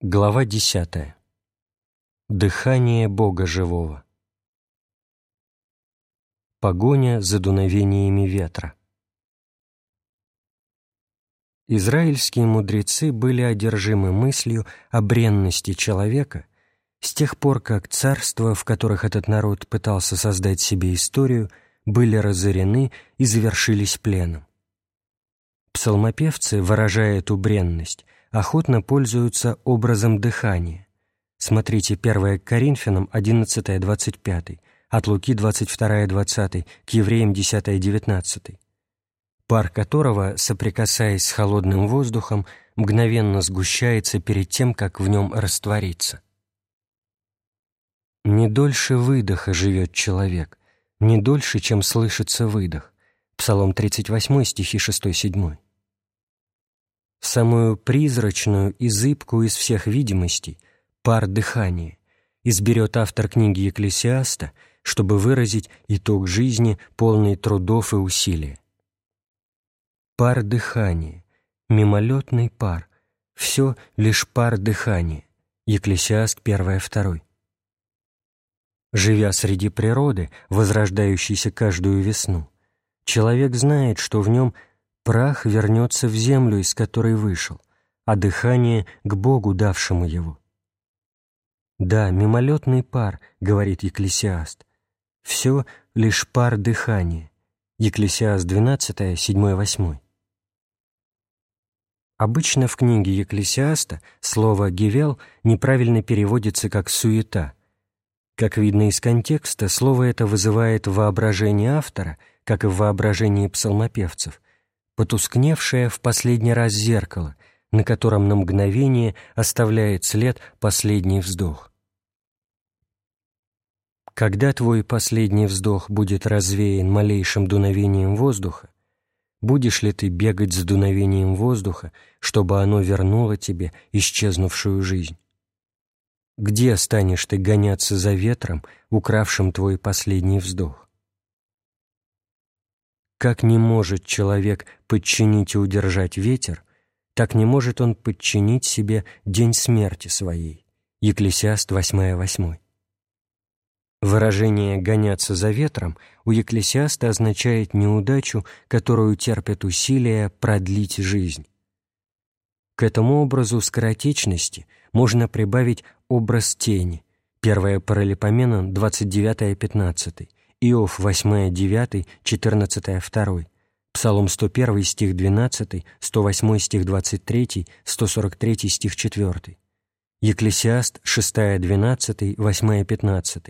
Глава десятая. Дыхание Бога живого. Погоня за дуновениями ветра. Израильские мудрецы были одержимы мыслью о бренности человека с тех пор, как царства, в которых этот народ пытался создать себе историю, были разорены и завершились пленом. Псалмопевцы, выражая эту бренность, охотно пользуются образом дыхания. Смотрите 1 Коринфянам 11-25, от Луки 22-20, к Евреям 10-19. Пар которого, соприкасаясь с холодным воздухом, мгновенно сгущается перед тем, как в нем растворится. Не дольше выдоха живет человек, не дольше, чем слышится выдох. Псалом 38, стихи 6-7 самую призрачную и зыбкую из всех видимостей, пар дыхания, изберет автор книги Екклесиаста, чтобы выразить итог жизни, полный трудов и усилий. Пар дыхания, мимолетный пар, все лишь пар дыхания. Екклесиаст 1-2. Живя среди природы, возрождающейся каждую весну, человек знает, что в нем Прах вернется в землю, из которой вышел, а дыхание — к Богу, давшему его. Да, мимолетный пар, говорит Екклесиаст. Все лишь пар дыхания. Екклесиаст 12, 7-8. Обычно в книге Екклесиаста слово «гивел» неправильно переводится как «суета». Как видно из контекста, слово это вызывает воображение автора, как и в воображении псалмопевцев, потускневшее в последний раз зеркало, на котором на мгновение оставляет след последний вздох. Когда твой последний вздох будет развеян малейшим дуновением воздуха, будешь ли ты бегать с дуновением воздуха, чтобы оно вернуло тебе исчезнувшую жизнь? Где станешь ты гоняться за ветром, укравшим твой последний вздох? Как не может человек подчинить и удержать ветер, так не может он подчинить себе день смерти своей. Екклесиаст 8.8. Выражение «гоняться за ветром» у Екклесиаста означает неудачу, которую терпят усилия продлить жизнь. К этому образу скоротечности можно прибавить образ тени, 1 Паралипоменон 29-15, Иов 8, 9, 14, 2, Псалом 101, стих 12, 108 стих 23, 143 стих 4, Екклесиаст 6, 12, 8, 15,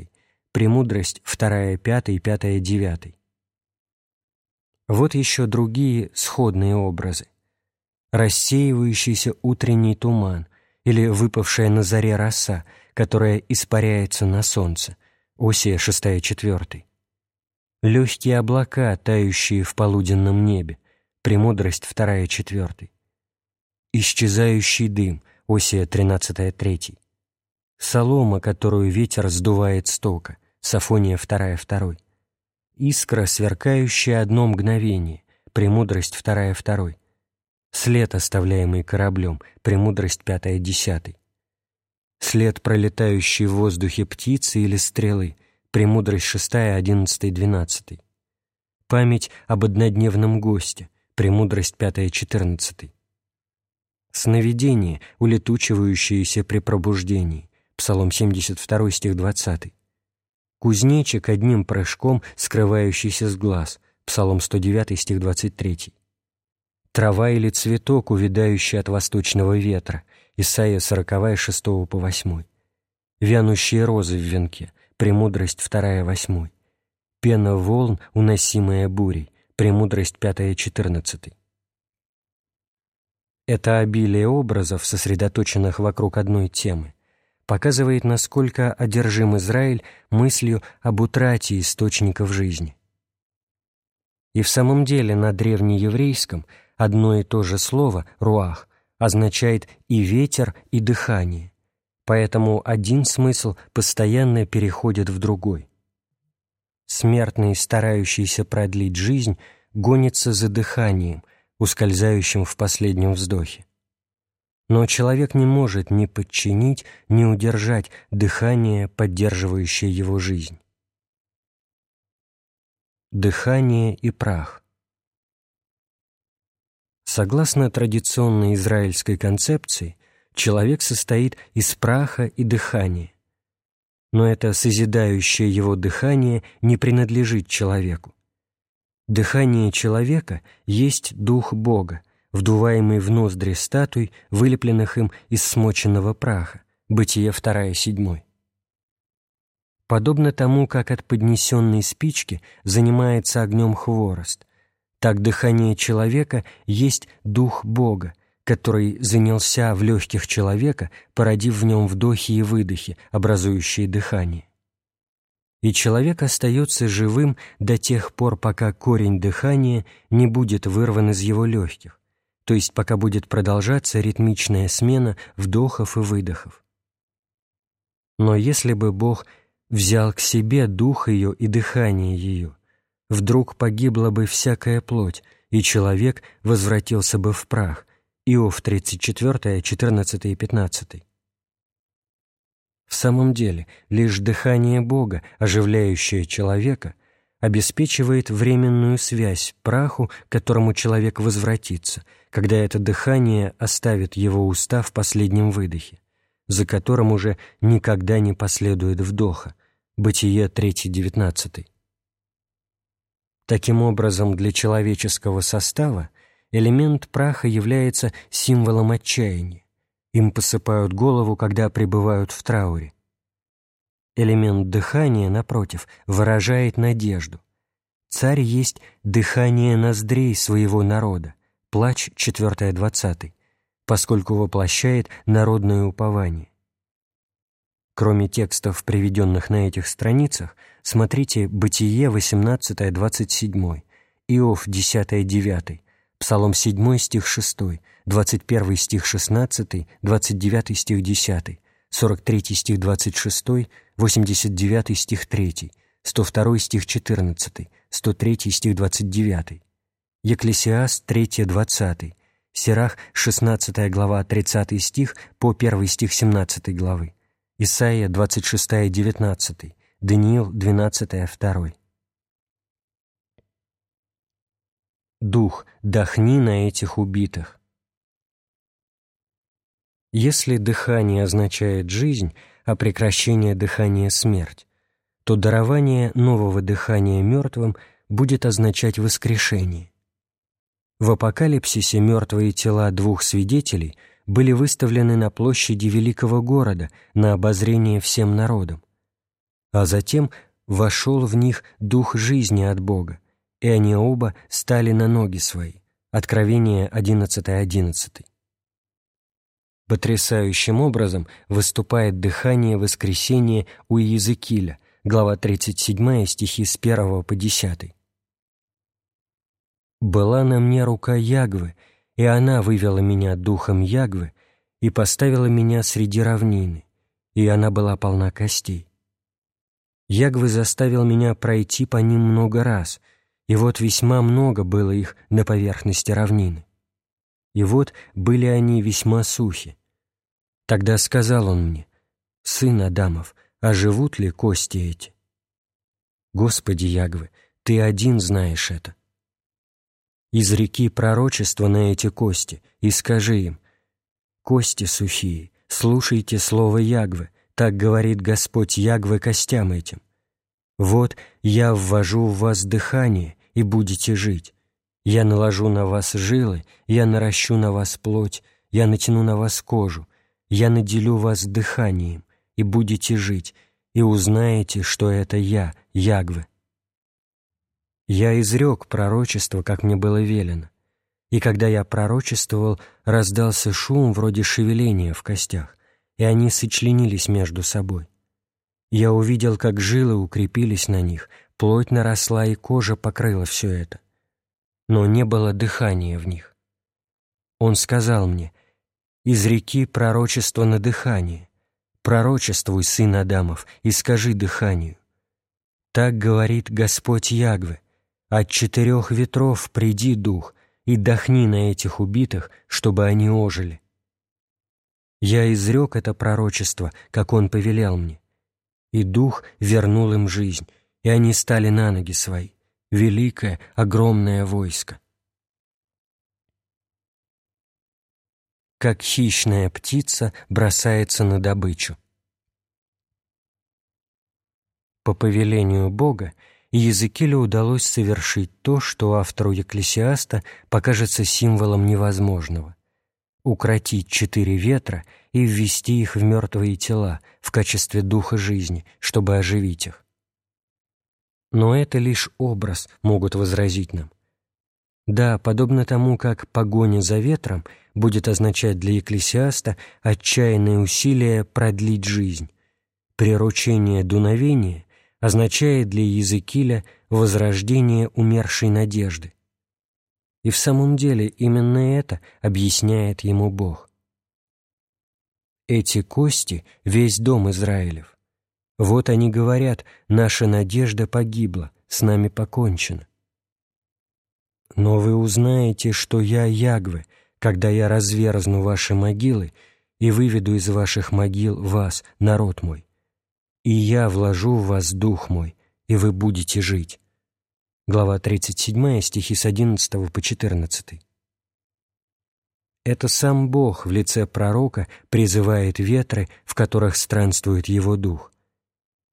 Премудрость 2, 5, 5, 9. Вот еще другие сходные образы. Рассеивающийся утренний туман или выпавшая на заре роса, которая испаряется на солнце, Осия 6, 4 Легкие облака, тающие в полуденном небе. Премудрость вторая четвертый. Исчезающий дым. Осия тринадцатая третий. Солома, которую ветер сдувает с тока. Сафония вторая второй. Искра, сверкающая одно мгновение. Премудрость вторая второй. След, оставляемый кораблем. Премудрость пятая десятый. След, пролетающий в воздухе птицы или стрелы — Премудрость шестая, одиннадцатый, двенадцатый. Память об однодневном госте. Премудрость пятая, четырнадцатый. Сновидение, улетучивающееся при пробуждении. Псалом 72, стих 20. Кузнечик одним прыжком, скрывающийся с глаз. Псалом 109, стих 23. Трава или цветок, увядающий от восточного ветра. Исайя 40, 6 по 8. Вянущие розы в венке. Премудрость вторая восьмой. Пена волн, уносимая бурей. Премудрость пятая четырнадцатый. Это обилие образов, сосредоточенных вокруг одной темы, показывает, насколько одержим Израиль мыслью об утрате источников жизни. И в самом деле на древнееврейском одно и то же слово «руах» означает и ветер, и дыхание, поэтому один смысл постоянно переходит в другой. Смертный, старающийся продлить жизнь, гонится за дыханием, ускользающим в последнем вздохе. Но человек не может ни подчинить, ни удержать дыхание, поддерживающее его жизнь. Дыхание и прах Согласно традиционной израильской концепции, человек состоит из праха и дыхания. Но это созидающее его дыхание не принадлежит человеку. Дыхание человека есть дух Бога, вдуваемый в ноздри статуй, вылепленных им из смоченного праха. Бытие 2, 7. Подобно тому, как от поднесенной спички занимается огнем хворост, так дыхание человека есть дух Бога, который занялся в легких человека, породив в нем вдохи и выдохи, образующие дыхание. И человек остается живым до тех пор, пока корень дыхания не будет вырван из его легких, то есть пока будет продолжаться ритмичная смена вдохов и выдохов. Но если бы Бог взял к себе дух ее и дыхание ее, вдруг погибла бы всякая плоть, и человек возвратился бы в прах. Иов 34, 14 и 15. В самом деле, лишь дыхание Бога, оживляющее человека, обеспечивает временную связь праху, к которому человек возвратится, когда это дыхание оставит его уста в последнем выдохе, за которым уже никогда не последует вдоха. Бытие 3.19. Таким образом, для человеческого состава элемент праха является символом отчаяния. Им посыпают голову, когда пребывают в трауре. Элемент дыхания, напротив, выражает надежду. Царь есть дыхание ноздрей своего народа, плач 4.20, поскольку воплощает народное упование. Кроме текстов, приведенных на этих страницах, смотрите «Бытие» 18-27, Иов 10-9, Псалом 7 стих 6, 21 стих 16, 29 стих 10, 43 стих 26, 89 стих 3, 102 стих 14, 103 стих 29, Екклесиаст 3 20, Сирах 16 глава 30 стих по 1 стих 17 главы. Исайя 26, 19, Даниил 12, 2. Дух, дохни на этих убитых. Если дыхание означает жизнь, а прекращение дыхания — смерть, то дарование нового дыхания мертвым будет означать воскрешение. В апокалипсисе мертвые тела двух свидетелей — были выставлены на площади великого города на обозрение всем народам. А затем вошел в них дух жизни от Бога, и они оба стали на ноги свои. Откровение 11.11. 11. Потрясающим образом выступает дыхание воскресения у Иезекииля, глава 37, стихи с 1 по 10. «Была на мне рука Ягвы, и она вывела меня духом Ягвы и поставила меня среди равнины, и она была полна костей. Ягвы заставил меня пройти по ним много раз, и вот весьма много было их на поверхности равнины. И вот были они весьма сухи. Тогда сказал он мне, «Сын Адамов, а живут ли кости эти?» Господи Ягвы, Ты один знаешь это. Изреки пророчество на эти кости и скажи им, «Кости сухие, слушайте слово Ягвы, так говорит Господь Ягвы костям этим. Вот я ввожу в вас дыхание, и будете жить. Я наложу на вас жилы, я наращу на вас плоть, я натяну на вас кожу, я наделю вас дыханием, и будете жить, и узнаете, что это я, Ягвы». Я изрек пророчество, как мне было велено. И когда я пророчествовал, раздался шум вроде шевеления в костях, и они сочленились между собой. Я увидел, как жилы укрепились на них, плоть наросла и кожа покрыла все это. Но не было дыхания в них. Он сказал мне, «Изреки пророчество на дыхание, пророчествуй, сын Адамов, и скажи дыханию. Так говорит Господь Ягве, от четырех ветров приди, Дух, и дохни на этих убитых, чтобы они ожили. Я изрек это пророчество, как он повелел мне. И Дух вернул им жизнь, и они стали на ноги свои, великое, огромное войско. Как хищная птица бросается на добычу. По повелению Бога Иезекиилю удалось совершить то, что автору Екклесиаста покажется символом невозможного — укротить четыре ветра и ввести их в мертвые тела в качестве духа жизни, чтобы оживить их. Но это лишь образ, могут возразить нам. Да, подобно тому, как погоня за ветром будет означать для Екклесиаста отчаянное усилие продлить жизнь, приручение дуновения означает для Языкиля возрождение умершей надежды. И в самом деле именно это объясняет ему Бог. Эти кости — весь дом Израилев. Вот они говорят, наша надежда погибла, с нами покончено. Но вы узнаете, что я Ягве, когда я разверзну ваши могилы и выведу из ваших могил вас, народ мой и я вложу в вас дух мой, и вы будете жить». Глава 37, стихи с 11 по 14. Это сам Бог в лице пророка призывает ветры, в которых странствует его дух.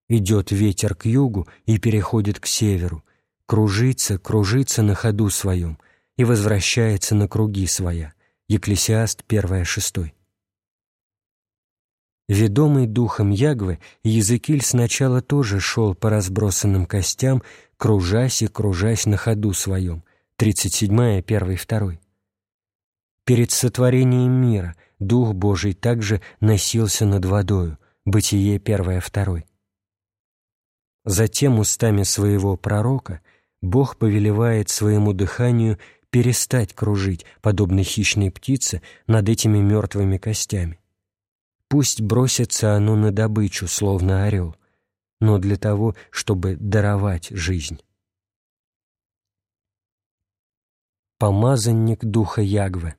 Идет ветер к югу и переходит к северу, кружится, кружится на ходу своем и возвращается на круги своя. Екклесиаст 1.6. Ведомый духом Ягвы, Языкиль сначала тоже шел по разбросанным костям, кружась и кружась на ходу своем. 37-я, 1 2 Перед сотворением мира Дух Божий также носился над водою. Бытие 1 2 Затем устами своего пророка Бог повелевает своему дыханию перестать кружить, подобно хищной птице, над этими мертвыми костями. Пусть бросится оно на добычу, словно орел, но для того, чтобы даровать жизнь. Помазанник Духа Ягвы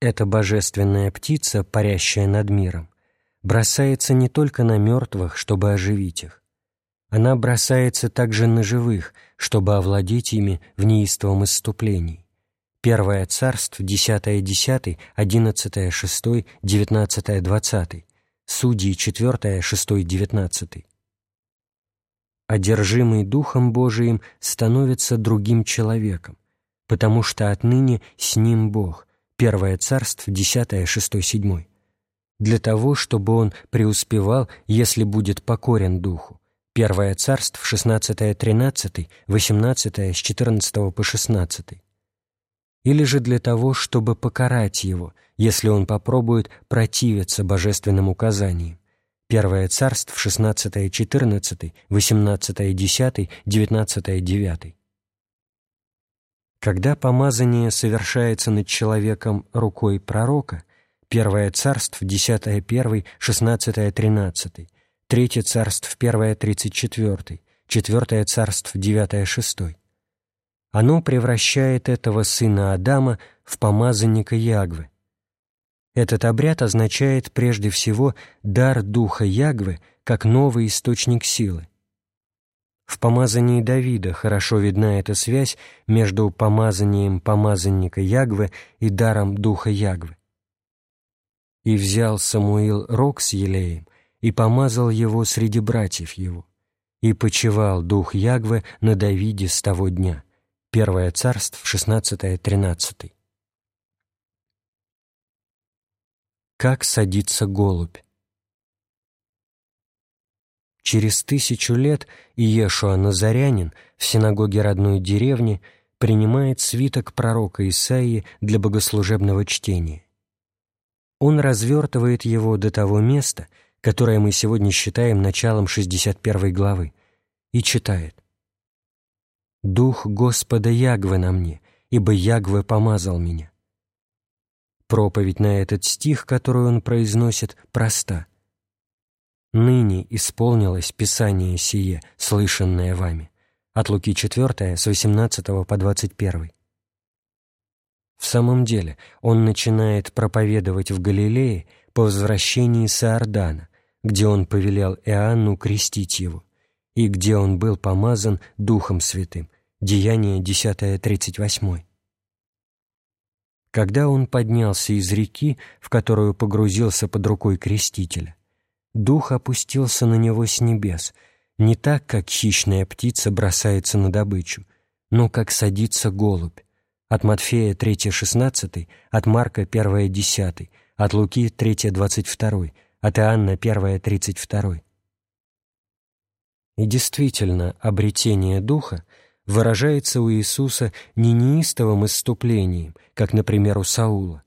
Эта божественная птица, парящая над миром, бросается не только на мертвых, чтобы оживить их. Она бросается также на живых, чтобы овладеть ими в неистовом исступлении. Первое царство, 10, 10, 11, 6, 19, 20, Судьи, 4, 6, 19. Одержимый Духом Божиим становится другим человеком, потому что отныне с ним Бог. Первое царство, 10, 6, 7. Для того, чтобы он преуспевал, если будет покорен Духу. Первое царство, 16, 13, 18, с 14 по 16 или же для того, чтобы покарать его, если он попробует противиться божественным указаниям. Первое царство, 16 14, 18 10, 19 9. Когда помазание совершается над человеком рукой пророка, Первое царство, 10 1, 16 13, Третье царство, 1 34, Четвертое царство, 9 6, оно превращает этого сына Адама в помазанника Ягвы. Этот обряд означает прежде всего дар духа Ягвы как новый источник силы. В помазании Давида хорошо видна эта связь между помазанием помазанника Ягвы и даром духа Ягвы. «И взял Самуил рог с елеем, и помазал его среди братьев его, и почевал дух Ягвы на Давиде с того дня». Первое царство, 16-13. Как садится голубь? Через тысячу лет Иешуа Назарянин в синагоге родной деревни принимает свиток пророка Исаии для богослужебного чтения. Он развертывает его до того места, которое мы сегодня считаем началом 61 главы, и читает Дух Господа Ягвы на мне, ибо Ягвы помазал меня. Проповедь на этот стих, который он произносит, проста. «Ныне исполнилось Писание сие, слышанное вами». От Луки 4, с 18 по 21. В самом деле, он начинает проповедовать в Галилее по возвращении с Иордана, где он повелел Иоанну крестить его, и где он был помазан Духом Святым. Деяние 10.38. Когда он поднялся из реки, в которую погрузился под рукой крестителя, Дух опустился на него с небес, не так, как хищная птица бросается на добычу, но как садится голубь, от Матфея 3.16, от Марка 1.10, от Луки 3.22, от Иоанна 1.32. И действительно, обретение Духа выражается у Иисуса не неистовым исступлением, как, например, у Саула.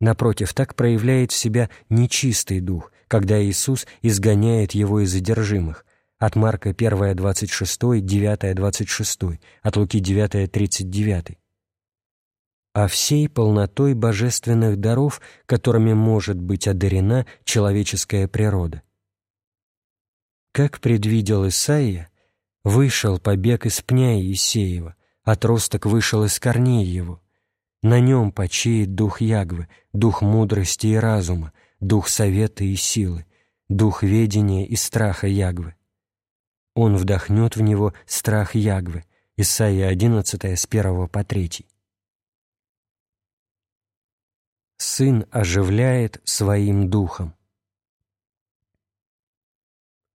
Напротив, так проявляет себя нечистый дух, когда Иисус изгоняет его из задержимых, от Марка 1.26, 9.26, от Луки 9.39 а всей полнотой божественных даров, которыми может быть одарена человеческая природа. Как предвидел Исаия, вышел побег из пня Иисеева, отросток вышел из корней его. На нем почеет дух Ягвы, дух мудрости и разума, дух совета и силы, дух ведения и страха Ягвы. Он вдохнет в него страх Ягвы, Исаия 11, с 1 по 3. Сын оживляет своим духом.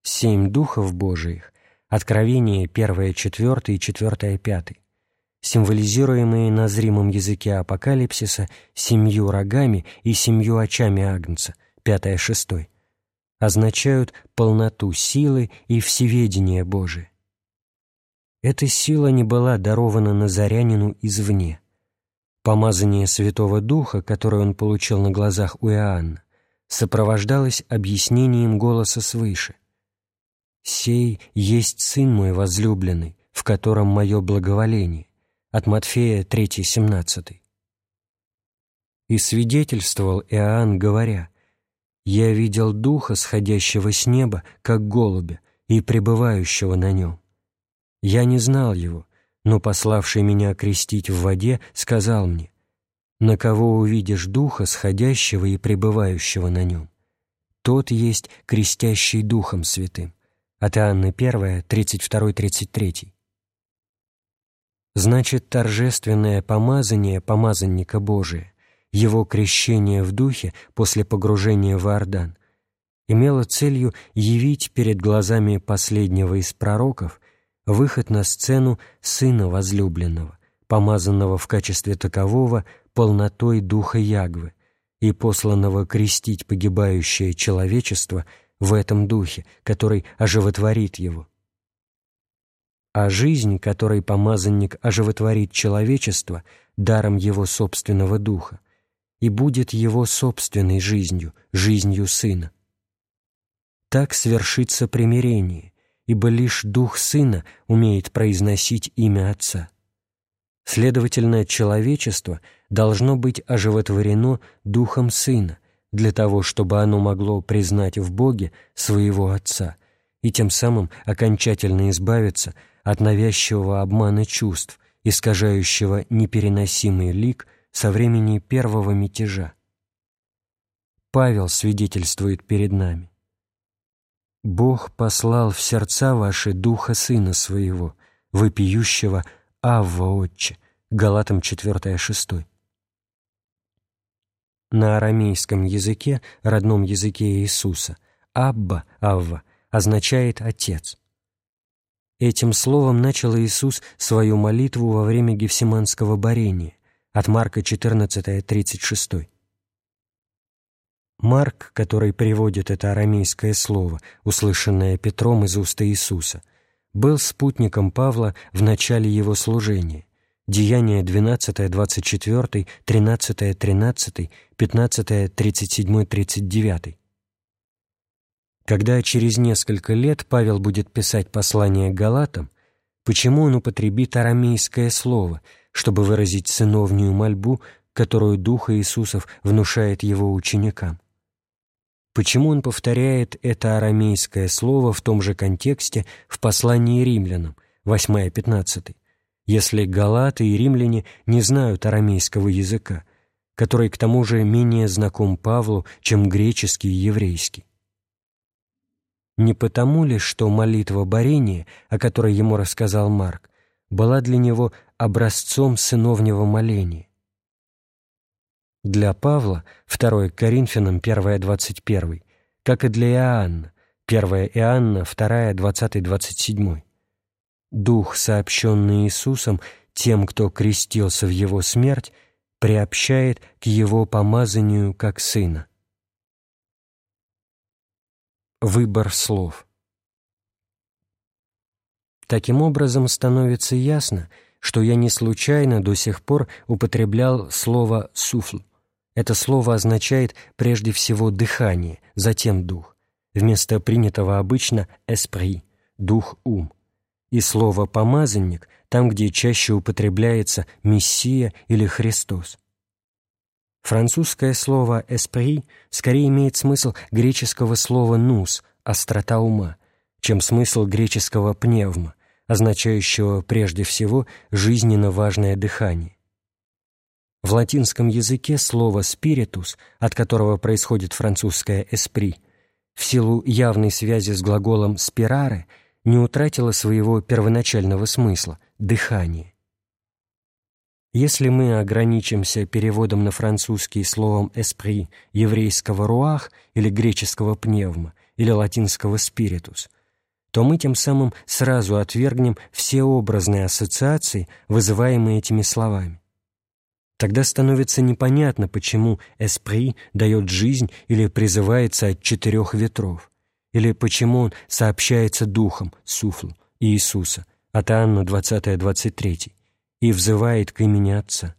Семь духов Божиих, Откровение 1, 4 и 4, 5, символизируемые на зримом языке апокалипсиса семью рогами и семью очами Агнца, 5, 6, означают полноту силы и всеведения Божие. Эта сила не была дарована Назарянину извне – Помазание Святого Духа, которое он получил на глазах у Иоанна, сопровождалось объяснением голоса свыше. «Сей есть Сын мой возлюбленный, в котором мое благоволение» от Матфея 3,17. И свидетельствовал Иоанн, говоря, «Я видел Духа, сходящего с неба, как голубя, и пребывающего на нем. Я не знал его, но пославший меня крестить в воде сказал мне, «На кого увидишь Духа, сходящего и пребывающего на нем? Тот есть крестящий Духом Святым». От Иоанна 1, 32-33. Значит, торжественное помазание помазанника Божия, его крещение в Духе после погружения в Иордан, имело целью явить перед глазами последнего из пророков выход на сцену Сына Возлюбленного, помазанного в качестве такового полнотой Духа Ягвы и посланного крестить погибающее человечество в этом Духе, который оживотворит его. А жизнь, которой помазанник оживотворит человечество даром его собственного Духа, и будет его собственной жизнью, жизнью Сына. Так свершится примирение, ибо лишь Дух Сына умеет произносить имя Отца. Следовательно, человечество должно быть оживотворено Духом Сына для того, чтобы оно могло признать в Боге своего Отца и тем самым окончательно избавиться от навязчивого обмана чувств, искажающего непереносимый лик со времени первого мятежа. Павел свидетельствует перед нами. Бог послал в сердца ваши Духа Сына Своего, вопиющего «Авва, Отче» Галатам 4, 6. На арамейском языке, родном языке Иисуса, «Абба», «Авва» означает «Отец». Этим словом начал Иисус свою молитву во время Гефсиманского борения от Марка 14, 36. Марк, который приводит это арамейское слово, услышанное Петром из уст Иисуса, был спутником Павла в начале его служения. Деяния 12, 24, 13, 13, 15, 37, 39. Когда через несколько лет Павел будет писать послание к Галатам, почему он употребит арамейское слово, чтобы выразить сыновнюю мольбу, которую Дух Иисусов внушает его ученикам? Почему он повторяет это арамейское слово в том же контексте в послании римлянам, 8-15, если галаты и римляне не знают арамейского языка, который к тому же менее знаком Павлу, чем греческий и еврейский. Не потому ли, что молитва Борения, о которой ему рассказал Марк, была для него образцом сыновнего моления? Для Павла, 2 Коринфянам 1.21, как и для Иоанна, 1 Иоанна 2, 20-27. Дух, сообщенный Иисусом тем, кто крестился в Его смерть, приобщает к Его помазанию как Сына. Выбор слов Таким образом, становится ясно, что я не случайно до сих пор употреблял слово «суфл». Это слово означает прежде всего дыхание, затем дух вместо принятого обычно «esprit» — «дух-ум», и слово «помазанник» там, где чаще употребляется «мессия» или «Христос». Французское слово «esprit» скорее имеет смысл греческого слова «нус» — «острота ума», чем смысл греческого «пневма», означающего прежде всего жизненно важное дыхание. В латинском языке слово «спиритус», от которого происходит французское «esprit», в силу явной связи с глаголом «спираре» не утратила своего первоначального смысла – дыхание. Если мы ограничимся переводом на французский словом «esprit» еврейского «руах» или греческого «пневма» или латинского «spiritus», то мы тем самым сразу отвергнем все образные ассоциации, вызываемые этими словами. Тогда становится непонятно, почему «эспри» дает жизнь или призывается от четырех ветров, или почему он сообщается духом, суфлу, Иисуса, от Иоанна 20-23, и взывает к имени Отца.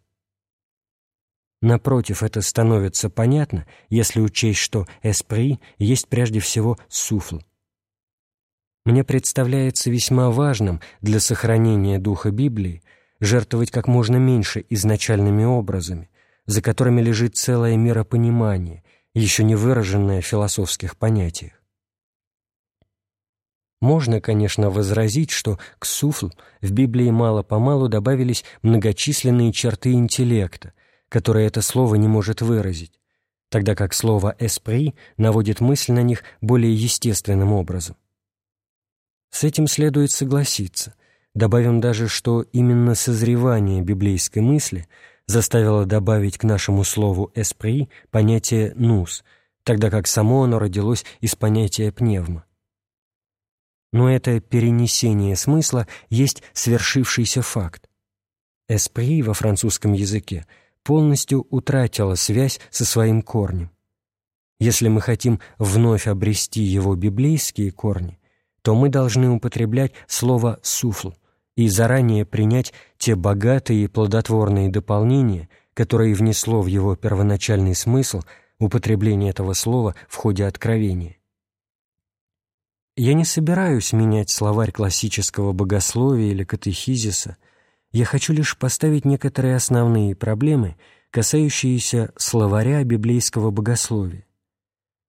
Напротив, это становится понятно, если учесть, что «эспри» есть прежде всего суфл. Мне представляется весьма важным для сохранения духа Библии жертвовать как можно меньше изначальными образами, за которыми лежит целое миропонимание, еще не выраженное в философских понятиях. Можно, конечно, возразить, что к суфл в Библии мало-помалу добавились многочисленные черты интеллекта, которые это слово не может выразить, тогда как слово «эспри» наводит мысль на них более естественным образом. С этим следует согласиться, Добавим даже, что именно созревание библейской мысли заставило добавить к нашему слову «эспри» понятие «нус», тогда как само оно родилось из понятия «пневма». Но это перенесение смысла есть свершившийся факт. «Эспри» во французском языке полностью утратила связь со своим корнем. Если мы хотим вновь обрести его библейские корни, то мы должны употреблять слово «суфл», и заранее принять те богатые и плодотворные дополнения, которые внесло в его первоначальный смысл употребление этого слова в ходе откровения. Я не собираюсь менять словарь классического богословия или катехизиса, я хочу лишь поставить некоторые основные проблемы, касающиеся словаря библейского богословия.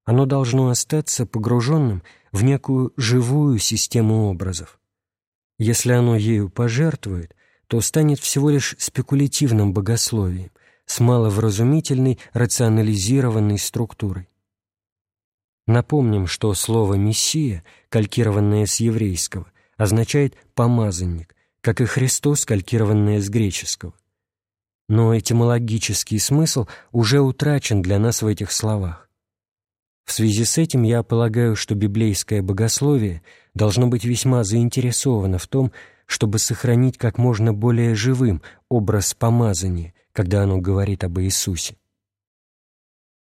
Оно должно остаться погруженным в некую живую систему образов. Если оно ею пожертвует, то станет всего лишь спекулятивным богословием с маловразумительной рационализированной структурой. Напомним, что слово «мессия», калькированное с еврейского, означает «помазанник», как и Христос, калькированное с греческого. Но этимологический смысл уже утрачен для нас в этих словах. В связи с этим я полагаю, что библейское богословие должно быть весьма заинтересовано в том, чтобы сохранить как можно более живым образ помазания, когда оно говорит об Иисусе.